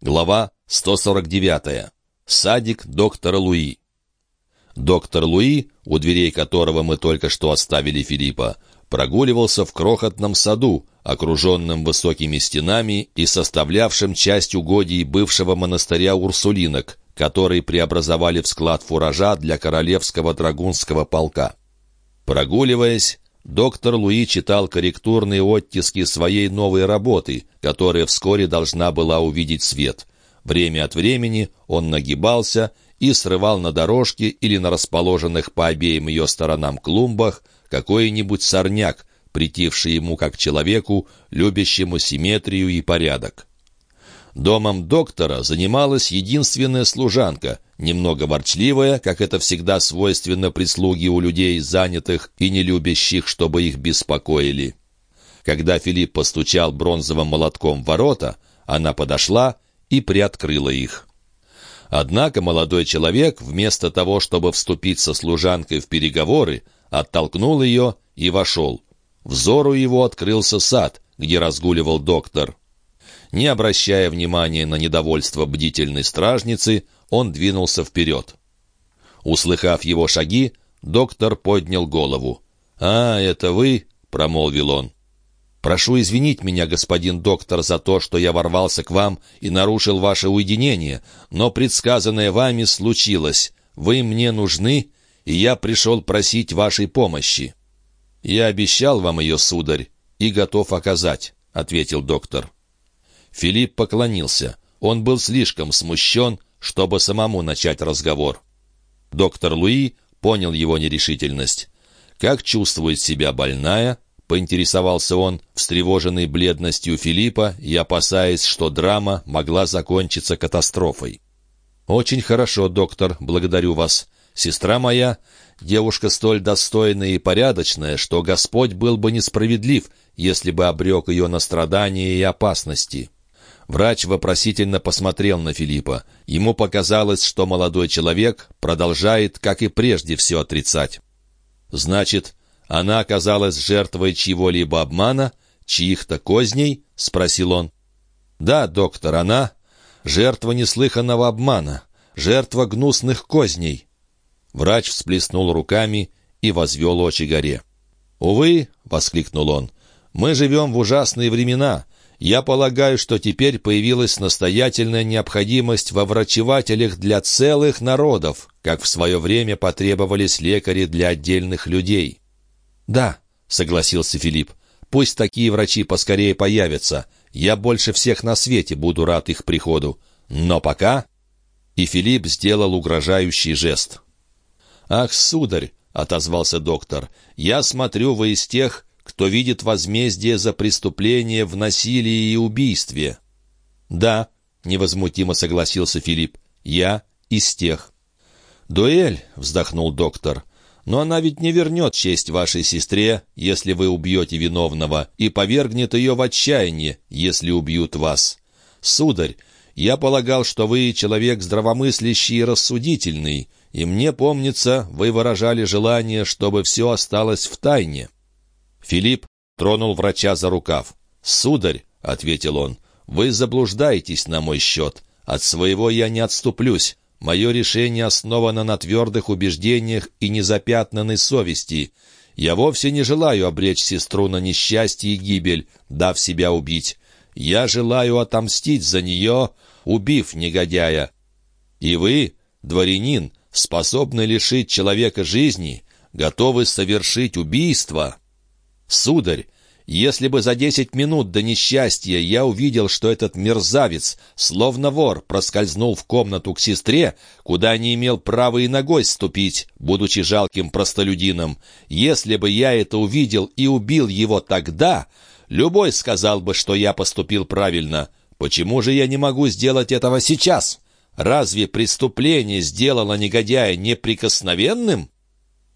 Глава 149. Садик доктора Луи. Доктор Луи, у дверей которого мы только что оставили Филиппа, прогуливался в крохотном саду, окруженном высокими стенами и составлявшем часть угодий бывшего монастыря Урсулинок, который преобразовали в склад фуража для королевского драгунского полка. Прогуливаясь, доктор Луи читал корректурные оттиски своей новой работы, которая вскоре должна была увидеть свет. Время от времени он нагибался и срывал на дорожке или на расположенных по обеим ее сторонам клумбах какой-нибудь сорняк, притивший ему как человеку, любящему симметрию и порядок. Домом доктора занималась единственная служанка, немного ворчливая, как это всегда свойственно прислуге у людей, занятых и не любящих, чтобы их беспокоили. Когда Филипп постучал бронзовым молотком в ворота, она подошла и приоткрыла их. Однако молодой человек, вместо того, чтобы вступить со служанкой в переговоры, оттолкнул ее и вошел. Взору его открылся сад, где разгуливал доктор. Не обращая внимания на недовольство бдительной стражницы, он двинулся вперед. Услыхав его шаги, доктор поднял голову. «А, это вы?» — промолвил он. «Прошу извинить меня, господин доктор, за то, что я ворвался к вам и нарушил ваше уединение, но предсказанное вами случилось. Вы мне нужны, и я пришел просить вашей помощи». «Я обещал вам ее, сударь, и готов оказать», — ответил доктор. Филипп поклонился. Он был слишком смущен, чтобы самому начать разговор. Доктор Луи понял его нерешительность. «Как чувствует себя больная?» — поинтересовался он, встревоженный бледностью Филиппа и опасаясь, что драма могла закончиться катастрофой. «Очень хорошо, доктор, благодарю вас. Сестра моя — девушка столь достойная и порядочная, что Господь был бы несправедлив, если бы обрек ее на страдания и опасности». Врач вопросительно посмотрел на Филиппа. Ему показалось, что молодой человек продолжает, как и прежде, все отрицать. «Значит, она оказалась жертвой чьего-либо обмана, чьих-то козней?» — спросил он. «Да, доктор, она — жертва неслыханного обмана, жертва гнусных козней». Врач всплеснул руками и возвел очи горе. «Увы», — воскликнул он, — «мы живем в ужасные времена». Я полагаю, что теперь появилась настоятельная необходимость во врачевателях для целых народов, как в свое время потребовались лекари для отдельных людей. «Да», — согласился Филипп, — «пусть такие врачи поскорее появятся. Я больше всех на свете буду рад их приходу. Но пока...» И Филипп сделал угрожающий жест. «Ах, сударь!» — отозвался доктор. «Я смотрю, вы из тех, кто видит возмездие за преступление в насилии и убийстве». «Да», — невозмутимо согласился Филипп, — «я из тех». «Дуэль», — вздохнул доктор, — «но она ведь не вернет честь вашей сестре, если вы убьете виновного, и повергнет ее в отчаяние, если убьют вас. Сударь, я полагал, что вы человек здравомыслящий и рассудительный, и мне помнится, вы выражали желание, чтобы все осталось в тайне». Филипп тронул врача за рукав. «Сударь», — ответил он, — «вы заблуждаетесь на мой счет. От своего я не отступлюсь. Мое решение основано на твердых убеждениях и незапятнанной совести. Я вовсе не желаю обречь сестру на несчастье и гибель, дав себя убить. Я желаю отомстить за нее, убив негодяя. И вы, дворянин, способны лишить человека жизни, готовы совершить убийство». «Сударь, если бы за десять минут до несчастья я увидел, что этот мерзавец, словно вор, проскользнул в комнату к сестре, куда не имел права и ногой ступить, будучи жалким простолюдином, если бы я это увидел и убил его тогда, любой сказал бы, что я поступил правильно. Почему же я не могу сделать этого сейчас? Разве преступление сделало негодяя неприкосновенным?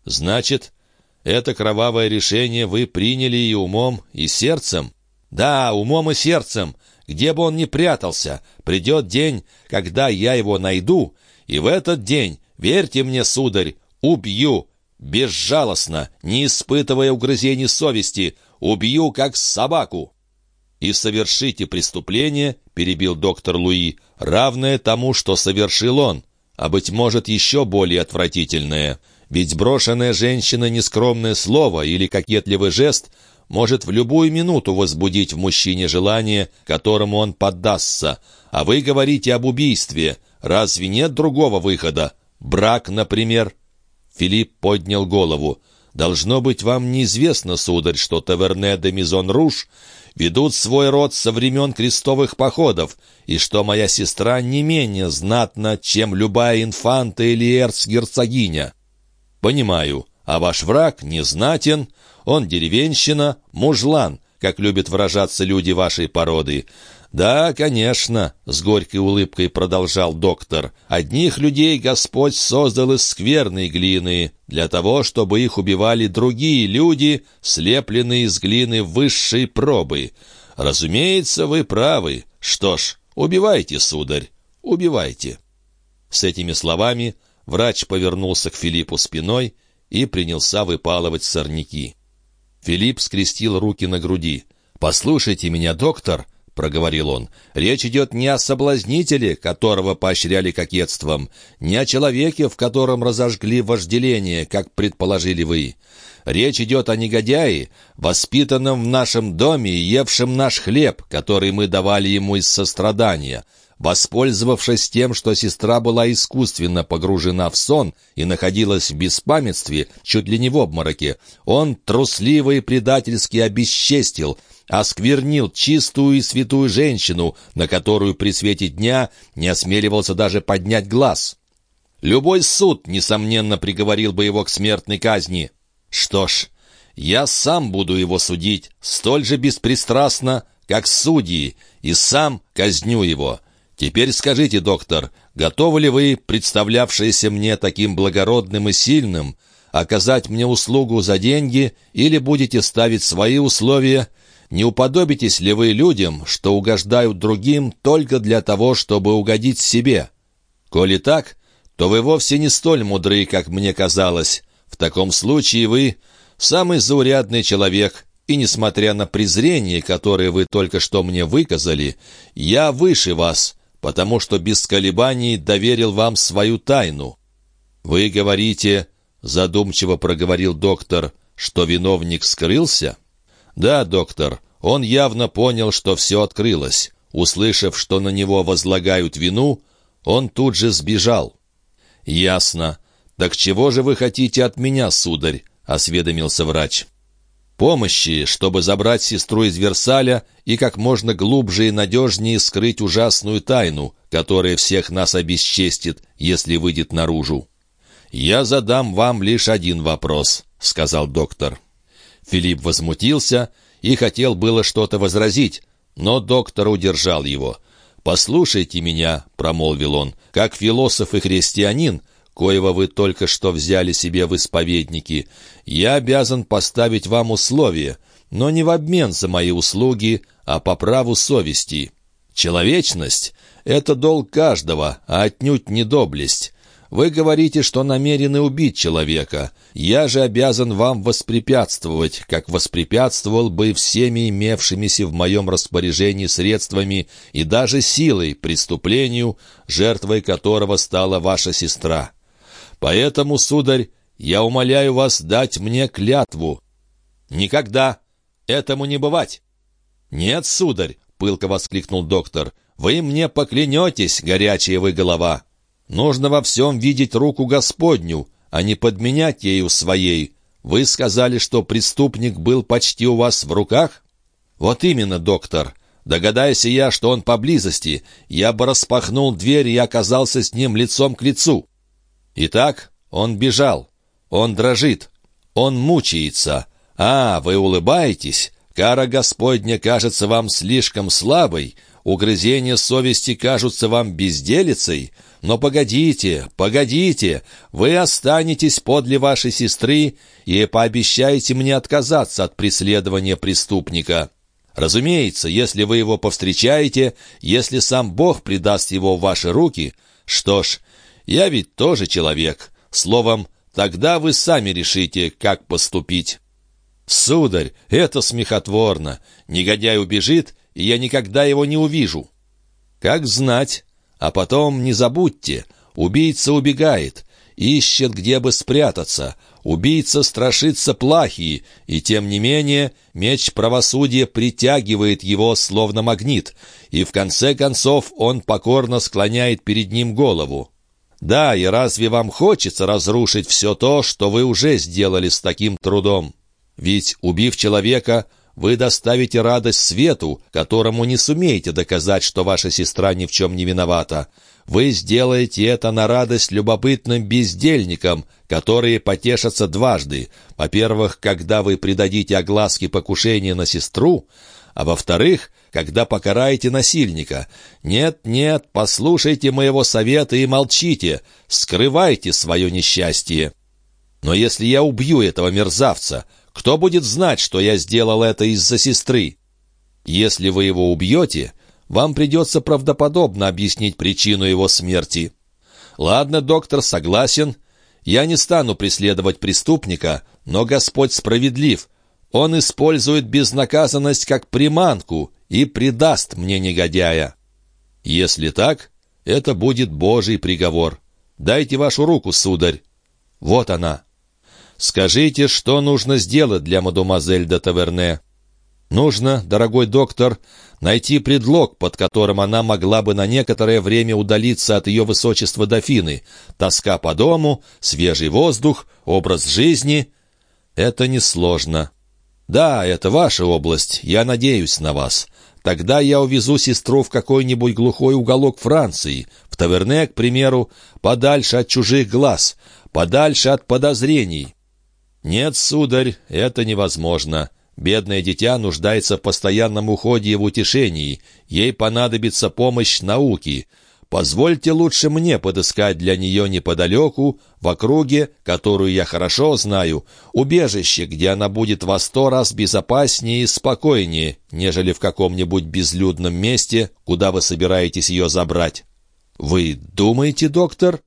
Значит, это кровавое решение вы приняли и умом, и сердцем? Да, умом и сердцем. Где бы он ни прятался, придет день, когда я его найду, и в этот день, верьте мне, сударь, убью, безжалостно, не испытывая угрызений совести, убью, как собаку». и совершите преступление, — перебил доктор Луи, — равное тому, что совершил он, а, быть может, еще более отвратительное. Ведь брошенная женщина нескромное слово или кокетливый жест может в любую минуту возбудить в мужчине желание, которому он поддастся. А вы говорите об убийстве. Разве нет другого выхода? Брак, например?» Филипп поднял голову. «Должно быть, вам неизвестно, сударь, что Таверне де Мизон Руж ведут свой род со времен крестовых походов, и что моя сестра не менее знатна, чем любая инфанта или эрцгерцогиня». «Понимаю. А ваш враг не знатен, он деревенщина, мужлан, как любят выражаться люди вашей породы. «Да, конечно», — с горькой улыбкой продолжал доктор, «одних людей Господь создал из скверной глины, для того, чтобы их убивали другие люди, слепленные из глины высшей пробы. Разумеется, вы правы. Что ж, убивайте, сударь, убивайте». С этими словами врач повернулся к Филиппу спиной и принялся выпалывать сорняки. Филипп скрестил руки на груди. «Послушайте меня, доктор», — проговорил он, — «речь идет не о соблазнителе, которого поощряли кокетством, не о человеке, в котором разожгли вожделение, как предположили вы. Речь идет о негодяе, воспитанном в нашем доме и евшем наш хлеб, который мы давали ему из сострадания». Воспользовавшись тем, что сестра была искусственно погружена в сон и находилась в беспамятстве, чуть ли не в обмороке, он трусливо и предательски обесчестил, осквернил чистую и святую женщину, на которую при свете дня не осмеливался даже поднять глаз. Любой суд, несомненно, приговорил бы его к смертной казни. Что ж, я сам буду его судить столь же беспристрастно, как судьи, и сам казню его. Теперь скажите, доктор, готовы ли вы, представлявшиеся мне таким благородным и сильным, оказать мне услугу за деньги или будете ставить свои условия — не уподобитесь ли вы людям, что угождают другим только для того, чтобы угодить себе? Коли так, то вы вовсе не столь мудры, как мне казалось. В таком случае вы самый заурядный человек, и, несмотря на презрение, которое вы только что мне выказали, я выше вас, потому что без колебаний доверил вам свою тайну. Вы говорите, — задумчиво проговорил доктор, — что виновник скрылся? «Да, доктор, он явно понял, что все открылось. Услышав, что на него возлагают вину, он тут же сбежал». «Ясно. Так чего же вы хотите от меня, сударь?» — осведомился врач. «Помощи, чтобы забрать сестру из Версаля и как можно глубже и надежнее скрыть ужасную тайну, которая всех нас обесчестит, если выйдет наружу». «Я задам вам лишь один вопрос», — сказал доктор. Филипп возмутился и хотел было что-то возразить, но доктор удержал его. «Послушайте меня», — промолвил он, — «как философ и христианин, коего вы только что взяли себе в исповедники, я обязан поставить вам условия, но не в обмен за мои услуги, а по праву совести. Человечность — это долг каждого, а отнюдь не доблесть. Вы говорите, что намерены убить человека. Я же обязан вам воспрепятствовать, как воспрепятствовал бы всеми имевшимися в моем распоряжении средствами и даже силой преступлению, жертвой которого стала ваша сестра. Поэтому, сударь, я умоляю вас дать мне клятву. Никогда. Этому не бывать. Нет, сударь, — пылко воскликнул доктор, — вы мне поклянетесь, горячая вы голова. Нужно во всем видеть руку Господню, а не подменять ею своей. Вы сказали, что преступник был почти у вас в руках? Вот именно, доктор. Догадайся я, что он поблизости, я бы распахнул дверь и оказался с ним лицом к лицу. Итак, он бежал. Он дрожит. Он мучается. А, вы улыбаетесь? Кара Господня кажется вам слишком слабой, угрызения совести кажутся вам безделицей, но погодите, погодите, вы останетесь подле вашей сестры и пообещаете мне отказаться от преследования преступника. Разумеется, если вы его повстречаете, если сам Бог придаст его в ваши руки, что ж, я ведь тоже человек. Словом, тогда вы сами решите, как поступить. Сударь, это смехотворно. Негодяй убежит, и я никогда его не увижу». «Как знать. А потом не забудьте, убийца убегает, ищет, где бы спрятаться. Убийца страшится плахи, и тем не менее меч правосудия притягивает его, словно магнит, и в конце концов он покорно склоняет перед ним голову. Да, и разве вам хочется разрушить все то, что вы уже сделали с таким трудом? Ведь, убив человека, вы доставите радость свету, которому не сумеете доказать, что ваша сестра ни в чем не виновата. Вы сделаете это на радость любопытным бездельникам, которые потешатся дважды. Во-первых, когда вы придадите огласке покушения на сестру, а во-вторых, когда покараете насильника. Нет, нет, послушайте моего совета и молчите, скрывайте свое несчастье. Но если я убью этого мерзавца, кто будет знать, что я сделал это из-за сестры? Если вы его убьете, вам придется правдоподобно объяснить причину его смерти. Ладно, доктор, согласен. Я не стану преследовать преступника, но Господь справедлив. Он использует безнаказанность как приманку и предаст мне негодяя. Если так, это будет Божий приговор. Дайте вашу руку, сударь. Вот она. Скажите, что нужно сделать для мадемуазель де Таверне? Нужно, дорогой доктор, найти предлог, под которым она могла бы на некоторое время удалиться от ее высочества дофины. Тоска по дому, свежий воздух, образ жизни — это несложно. Да, это ваша область, я надеюсь на вас. Тогда я увезу сестру в какой-нибудь глухой уголок Франции, в Таверне, к примеру, подальше от чужих глаз, подальше от подозрений. Нет, сударь, это невозможно. Бедное дитя нуждается в постоянном уходе и в утешении. Ей понадобится помощь науки. Позвольте лучше мне подыскать для нее неподалеку, в округе, которую я хорошо знаю, убежище, где она будет во сто раз безопаснее и спокойнее, нежели в каком-нибудь безлюдном месте, куда вы собираетесь ее забрать. Вы думаете, доктор?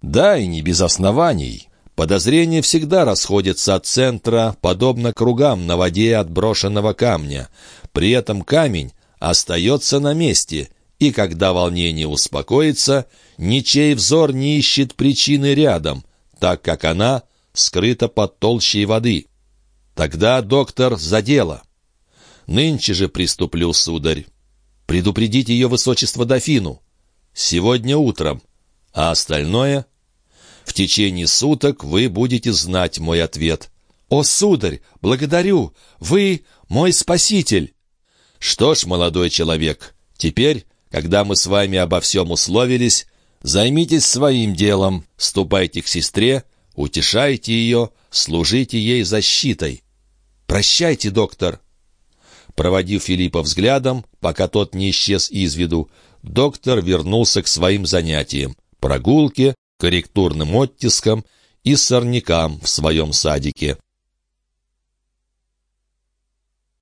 Да, и не без оснований. Подозрения всегда расходятся от центра, подобно кругам на воде от брошенного камня. При этом камень остается на месте, и когда волнение успокоится, ничей взор не ищет причины рядом, так как она скрыта под толщей воды. Тогда доктор за дело. Нынче же приступлю, сударь. Предупредить ее высочество дофину. Сегодня утром. А остальное... В течение суток вы будете знать мой ответ. «О, сударь, благодарю! Вы мой спаситель!» «Что ж, молодой человек, теперь когда мы с вами обо всем условились, займитесь своим делом, ступайте к сестре, утешайте ее, служите ей защитой. Прощайте, доктор». Проводив Филиппа взглядом, пока тот не исчез из виду, доктор вернулся к своим занятиям — прогулке, корректурным оттискам и сорнякам в своем садике.